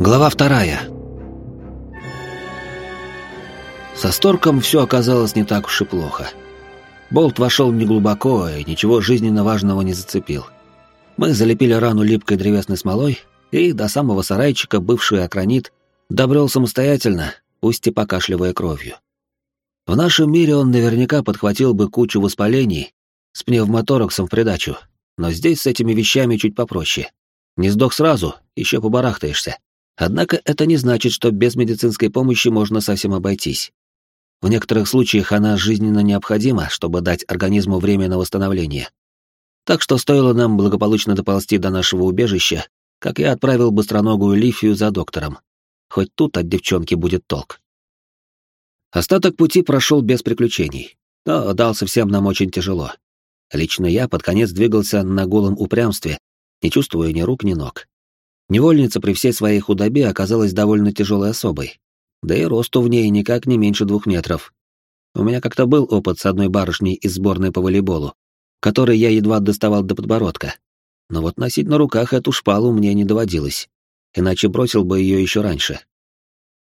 Глава вторая. Со Сторком все оказалось не так уж и плохо. Болт вошел неглубоко и ничего жизненно важного не зацепил. Мы залепили рану липкой древесной смолой, и до самого сарайчика бывший акронит добрел самостоятельно, пусть и покашливая кровью. В нашем мире он наверняка подхватил бы кучу воспалений с пневмотораксом в придачу, но здесь с этими вещами чуть попроще. Не сдох сразу, еще побарахтаешься. Однако это не значит, что без медицинской помощи можно совсем обойтись. В некоторых случаях она жизненно необходима, чтобы дать организму время на восстановление. Так что стоило нам благополучно доползти до нашего убежища, как я отправил быстроногую Лифию за доктором. Хоть тут от девчонки будет толк. Остаток пути прошел без приключений, но дался всем нам очень тяжело. Лично я под конец двигался на голом упрямстве, не чувствуя ни рук, ни ног. Невольница при всей своей худобе оказалась довольно тяжелой особой, да и росту в ней никак не меньше двух метров. У меня как-то был опыт с одной барышней из сборной по волейболу, которой я едва доставал до подбородка. Но вот носить на руках эту шпалу мне не доводилось, иначе бросил бы ее еще раньше.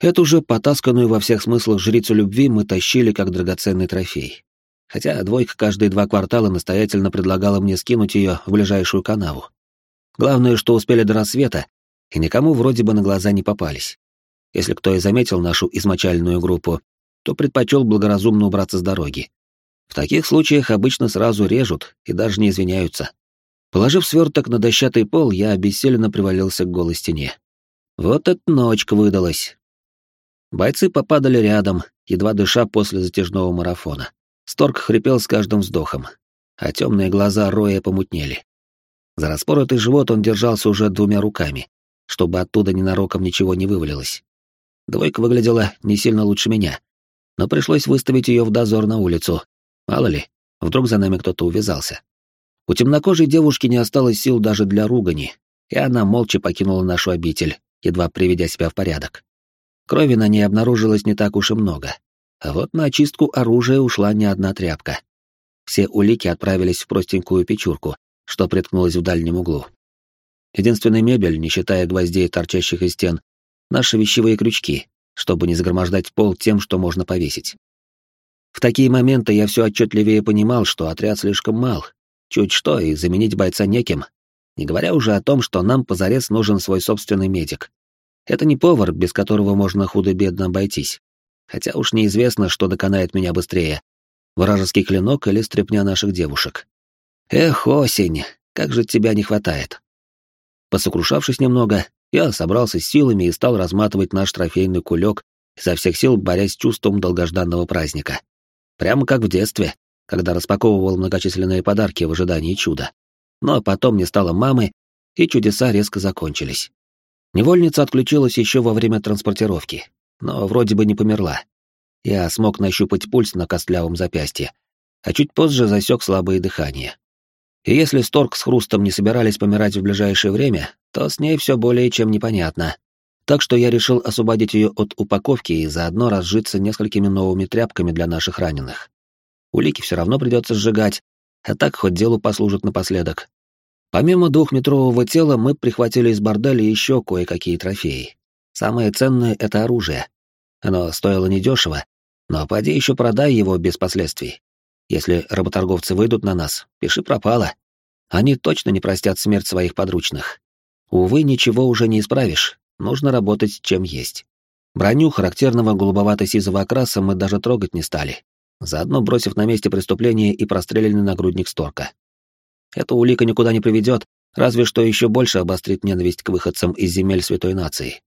Эту же потасканную во всех смыслах жрицу любви мы тащили как драгоценный трофей. Хотя двойка каждые два квартала настоятельно предлагала мне скинуть ее в ближайшую канаву. Главное, что успели до рассвета, и никому вроде бы на глаза не попались. Если кто и заметил нашу измочальную группу, то предпочел благоразумно убраться с дороги. В таких случаях обычно сразу режут и даже не извиняются. Положив сверток на дощатый пол, я обессиленно привалился к голой стене. Вот эта ночка выдалась. Бойцы попадали рядом, едва дыша после затяжного марафона. Сторг хрипел с каждым вздохом, а темные глаза Роя помутнели. За распоротый живот он держался уже двумя руками, чтобы оттуда ненароком ничего не вывалилось. Двойка выглядела не сильно лучше меня, но пришлось выставить ее в дозор на улицу. Мало ли, вдруг за нами кто-то увязался. У темнокожей девушки не осталось сил даже для ругани, и она молча покинула нашу обитель, едва приведя себя в порядок. Крови на ней обнаружилось не так уж и много. А вот на очистку оружия ушла не одна тряпка. Все улики отправились в простенькую печурку, что приткнулась в дальнем углу. Единственная мебель, не считая гвоздей, торчащих из стен, наши вещевые крючки, чтобы не загромождать пол тем, что можно повесить. В такие моменты я все отчетливее понимал, что отряд слишком мал, чуть что, и заменить бойца неким, не говоря уже о том, что нам позарез нужен свой собственный медик. Это не повар, без которого можно худо-бедно обойтись. Хотя уж неизвестно, что доконает меня быстрее. Вражеский клинок или стряпня наших девушек. Эх, осень, как же тебя не хватает. Посокрушавшись немного, я собрался с силами и стал разматывать наш трофейный кулек, изо всех сил борясь с чувством долгожданного праздника. Прямо как в детстве, когда распаковывал многочисленные подарки в ожидании чуда. Но потом не стало мамы, и чудеса резко закончились. Невольница отключилась еще во время транспортировки, но вроде бы не померла. Я смог нащупать пульс на костлявом запястье, а чуть позже засек слабое дыхание. И если Сторг с Хрустом не собирались помирать в ближайшее время, то с ней все более чем непонятно. Так что я решил освободить ее от упаковки и заодно разжиться несколькими новыми тряпками для наших раненых. Улики все равно придется сжигать, а так хоть делу послужит напоследок. Помимо двухметрового тела мы прихватили из борделя еще кое-какие трофеи. Самое ценное — это оружие. Оно стоило недешево, но поди еще продай его без последствий. Если работорговцы выйдут на нас, пиши пропало. Они точно не простят смерть своих подручных. Увы, ничего уже не исправишь, нужно работать чем есть. Броню характерного голубовато-сизого окраса мы даже трогать не стали, заодно бросив на месте преступления и простреленный нагрудник Сторка. Эта улика никуда не приведет, разве что еще больше обострит ненависть к выходцам из земель святой нации.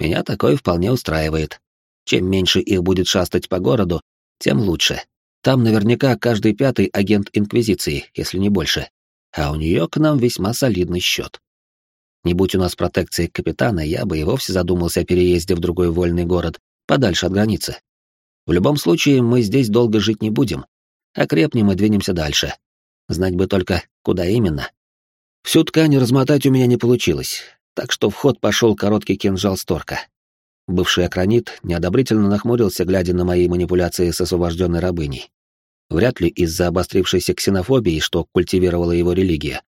Меня такое вполне устраивает. Чем меньше их будет шастать по городу, тем лучше. Там наверняка каждый пятый агент Инквизиции, если не больше. А у нее к нам весьма солидный счет. Не будь у нас протекции капитана, я бы и вовсе задумался о переезде в другой вольный город, подальше от границы. В любом случае, мы здесь долго жить не будем. Окрепнем и двинемся дальше. Знать бы только, куда именно. Всю ткань размотать у меня не получилось, так что в ход пошел короткий кинжал Сторка. Бывший акронит неодобрительно нахмурился, глядя на мои манипуляции с освобожденной рабыней. Вряд ли из-за обострившейся ксенофобии, что культивировала его религия.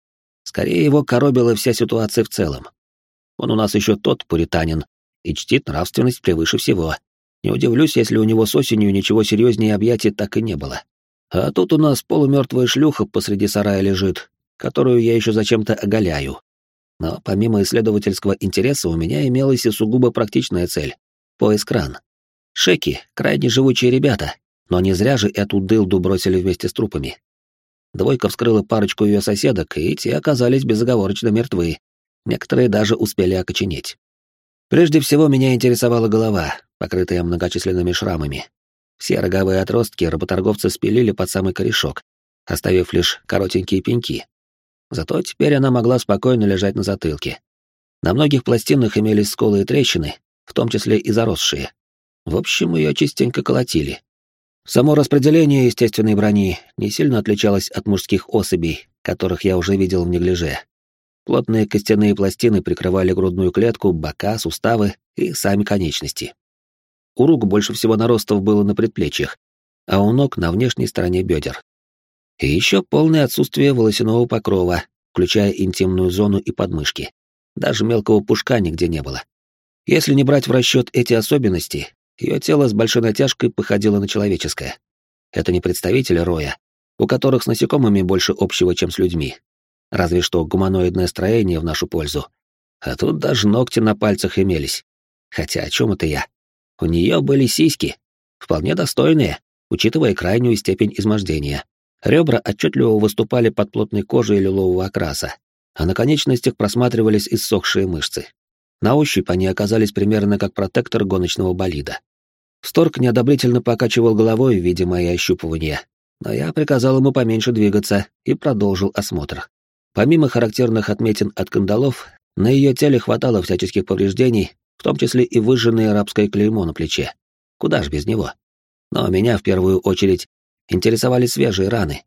Скорее его коробила вся ситуация в целом. Он у нас еще тот пуританин и чтит нравственность превыше всего. Не удивлюсь, если у него с осенью ничего серьезнее объятий так и не было. А тут у нас полумертвая шлюха посреди сарая лежит, которую я еще зачем-то оголяю. Но помимо исследовательского интереса у меня имелась и сугубо практичная цель — поиск ран. Шеки — крайне живучие ребята, но не зря же эту дылду бросили вместе с трупами. Двойка вскрыла парочку ее соседок, и те оказались безоговорочно мертвы. Некоторые даже успели окоченеть. Прежде всего меня интересовала голова, покрытая многочисленными шрамами. Все роговые отростки работорговцы спилили под самый корешок, оставив лишь коротенькие пеньки. Зато теперь она могла спокойно лежать на затылке. На многих пластинах имелись сколы и трещины, в том числе и заросшие. В общем, ее частенько колотили. Само распределение естественной брони не сильно отличалось от мужских особей, которых я уже видел в неглиже. Плотные костяные пластины прикрывали грудную клетку, бока, суставы и сами конечности. У рук больше всего наростов было на предплечьях, а у ног на внешней стороне бедер. И еще полное отсутствие волосяного покрова, включая интимную зону и подмышки. Даже мелкого пушка нигде не было. Если не брать в расчет эти особенности, ее тело с большой натяжкой походило на человеческое. Это не представители роя, у которых с насекомыми больше общего, чем с людьми, разве что гуманоидное строение в нашу пользу. А тут даже ногти на пальцах имелись. Хотя о чем это я? У нее были сиськи, вполне достойные, учитывая крайнюю степень измождения. Ребра отчетливо выступали под плотной кожей лилового окраса, а на конечностях просматривались иссохшие мышцы. На ощупь они оказались примерно как протектор гоночного болида. Сторг неодобрительно покачивал головой в виде моей ощупывания, но я приказал ему поменьше двигаться и продолжил осмотр. Помимо характерных отметин от кандалов, на ее теле хватало всяческих повреждений, в том числе и выжженное арабское клеймо на плече. Куда ж без него? Но меня в первую очередь интересовали свежие раны.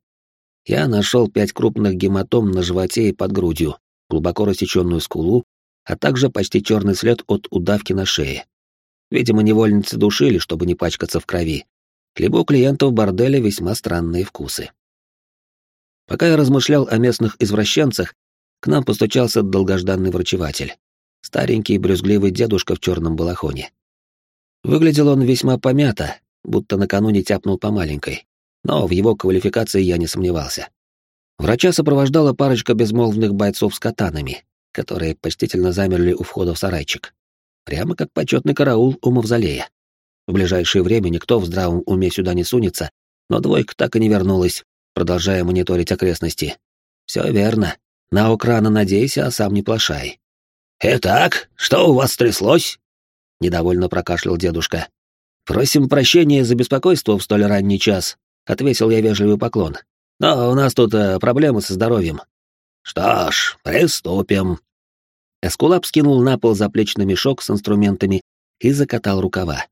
Я нашел пять крупных гематом на животе и под грудью, глубоко рассеченную скулу, а также почти черный след от удавки на шее. Видимо, невольницы душили, чтобы не пачкаться в крови, либо у клиентов борделя весьма странные вкусы. Пока я размышлял о местных извращенцах, к нам постучался долгожданный врачеватель. Старенький брюзгливый дедушка в черном балахоне. Выглядел он весьма помято, будто накануне тяпнул по маленькой, но в его квалификации я не сомневался. Врача сопровождала парочка безмолвных бойцов с катанами, которые почтительно замерли у входа в сарайчик. Прямо как почетный караул у мавзолея. В ближайшее время никто в здравом уме сюда не сунется, но двойка так и не вернулась, продолжая мониторить окрестности. Все верно. На украна надейся, а сам не плашай. «Итак, что у вас стряслось?» — недовольно прокашлял дедушка. «Просим прощения за беспокойство в столь ранний час», — ответил я вежливый поклон. «Но у нас тут э, проблемы со здоровьем». «Что ж, приступим». Эскулап скинул на пол заплечный мешок с инструментами и закатал рукава.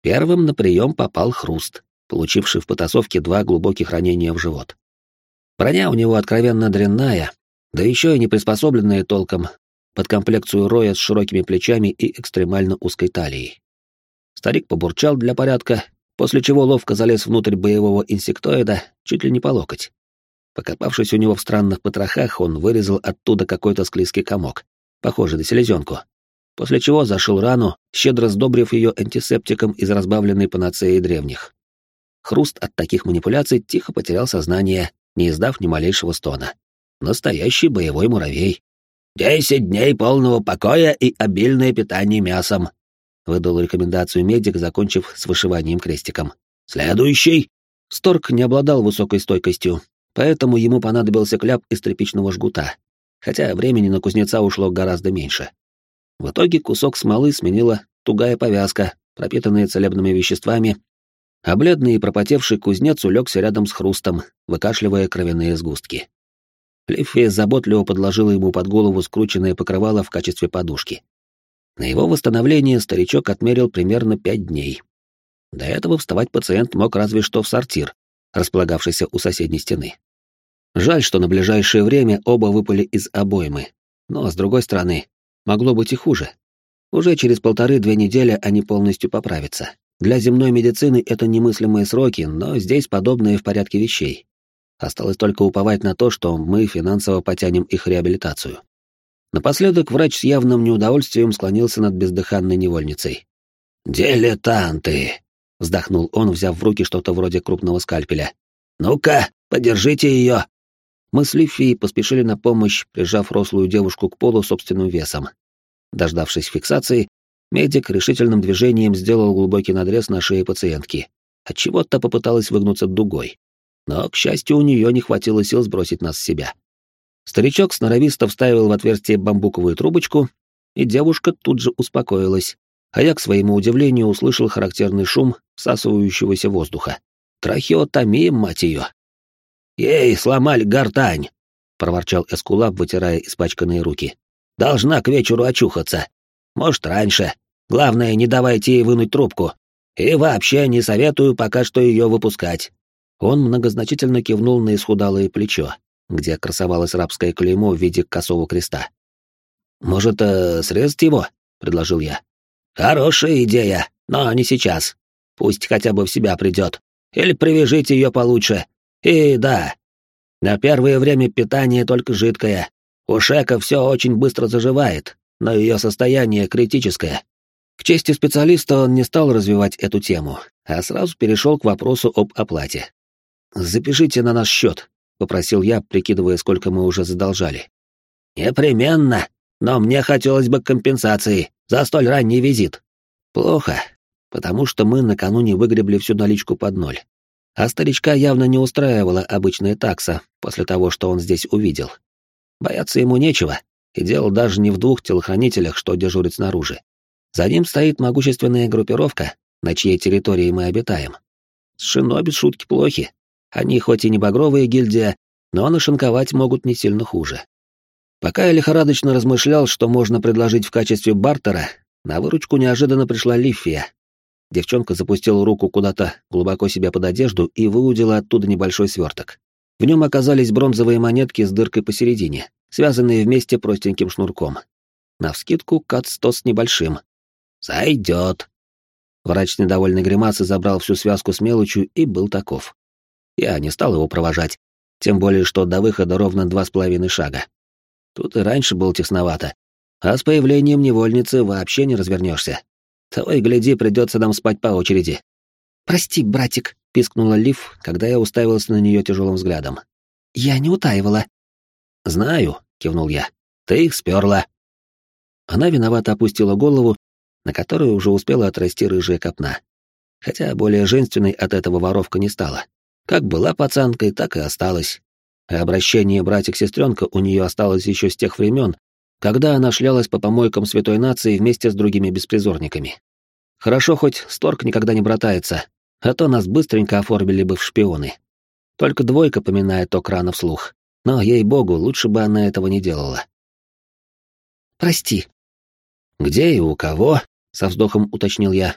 Первым на прием попал хруст получивший в потасовке два глубоких ранения в живот. Броня у него откровенно дрянная, да еще и не приспособленная толком под комплекцию роя с широкими плечами и экстремально узкой талией. Старик побурчал для порядка, после чего ловко залез внутрь боевого инсектоида чуть ли не по локоть. Покопавшись у него в странных потрохах, он вырезал оттуда какой-то склизкий комок, похожий на селезенку, после чего зашил рану, щедро сдобрив ее антисептиком из разбавленной панацеи древних. Хруст от таких манипуляций тихо потерял сознание, не издав ни малейшего стона. Настоящий боевой муравей. «Десять дней полного покоя и обильное питание мясом», — выдал рекомендацию медик, закончив с вышиванием крестиком. «Следующий!» Сторг не обладал высокой стойкостью, поэтому ему понадобился кляп из тряпичного жгута, хотя времени на кузнеца ушло гораздо меньше. В итоге кусок смолы сменила тугая повязка, пропитанная целебными веществами а бледный и пропотевший кузнец улегся рядом с хрустом, выкашливая кровяные сгустки. Лиффи заботливо подложила ему под голову скрученное покрывало в качестве подушки. На его восстановление старичок отмерил примерно пять дней. До этого вставать пациент мог разве что в сортир, располагавшийся у соседней стены. Жаль, что на ближайшее время оба выпали из обоймы, но, с другой стороны, могло быть и хуже. Уже через полторы-две недели они полностью поправятся. Для земной медицины это немыслимые сроки, но здесь подобное в порядке вещей. Осталось только уповать на то, что мы финансово потянем их реабилитацию. Напоследок врач с явным неудовольствием склонился над бездыханной невольницей. «Дилетанты!» — вздохнул он, взяв в руки что-то вроде крупного скальпеля. «Ну-ка, подержите ее!» Мы с Лиффией поспешили на помощь, прижав рослую девушку к полу собственным весом. Дождавшись фиксации, медик решительным движением сделал глубокий надрез на шее пациентки. Отчего-то попыталась выгнуться дугой. Но, к счастью, у нее не хватило сил сбросить нас с себя. Старичок сноровисто вставил в отверстие бамбуковую трубочку, и девушка тут же успокоилась, а я, к своему удивлению, услышал характерный шум всасывающегося воздуха. Трахеотомия, мать ее! «Ей, сломали гортань!» — проворчал Эскулап, вытирая испачканные руки. «Должна к вечеру очухаться. Может, раньше. Главное, не давайте ей вынуть трубку. И вообще не советую пока что ее выпускать». Он многозначительно кивнул на исхудалое плечо, где красовалось рабское клеймо в виде косого креста. «Может, э, срезать его?» — предложил я. «Хорошая идея, но не сейчас. Пусть хотя бы в себя придет. Или привяжите ее получше. И да, на первое время питание только жидкое. У Шека все очень быстро заживает, но ее состояние критическое. К чести специалиста он не стал развивать эту тему, а сразу перешел к вопросу об оплате. «Запишите на наш счет», — попросил я, прикидывая, сколько мы уже задолжали. «Непременно, но мне хотелось бы компенсации за столь ранний визит». «Плохо, потому что мы накануне выгребли всю наличку под ноль. А старичка явно не устраивала обычная такса после того, что он здесь увидел. Бояться ему нечего, и дело даже не в двух телохранителях, что дежурят снаружи. За ним стоит могущественная группировка, на чьей территории мы обитаем. С шиноби шутки плохи. Они хоть и не багровые гильдия, но нашинковать могут не сильно хуже. Пока я лихорадочно размышлял, что можно предложить в качестве бартера, на выручку неожиданно пришла Лифия, Девчонка запустила руку куда-то глубоко себя под одежду и выудила оттуда небольшой сверток. В нем оказались бронзовые монетки с дыркой посередине, связанные вместе простеньким шнурком. Навскидку кат сто с небольшим. «Сойдет». Врач недовольной гримасы забрал всю связку с мелочью и был таков. Я не стал его провожать, тем более, что до выхода ровно два с половиной шага. Тут и раньше было тесновато, а с появлением невольницы вообще не развернешься. Того гляди, придется нам спать по очереди. «Прости, братик», — пискнула Лив, когда я уставился на нее тяжелым взглядом. «Я не утаивала». «Знаю», — кивнул я. «Ты их сперла». Она виновато опустила голову, на которую уже успела отрасти рыжая копна. Хотя более женственной от этого воровка не стала. Как была пацанкой, так и осталась. Обращение братик-сестренка у нее осталось еще с тех времен, когда она шлялась по помойкам святой нации вместе с другими беспризорниками. Хорошо, хоть Сторг никогда не братается, а то нас быстренько оформили бы в шпионы. Только двойка поминает Окрана вслух, но, ей-богу, лучше бы она этого не делала. «Прости». «Где и у кого?» — со вздохом уточнил я.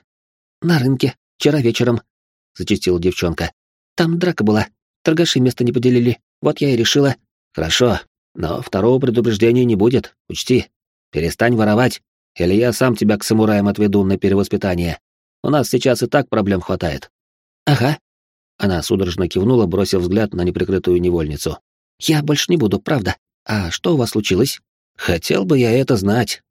«На рынке, вчера вечером», — зачастила девчонка. «Там драка была, торгаши место не поделили, вот я и решила...» «Хорошо, но второго предупреждения не будет, учти. Перестань воровать, или я сам тебя к самураям отведу на перевоспитание. У нас сейчас и так проблем хватает». «Ага». Она судорожно кивнула, бросив взгляд на неприкрытую невольницу. «Я больше не буду, правда. А что у вас случилось?» «Хотел бы я это знать»,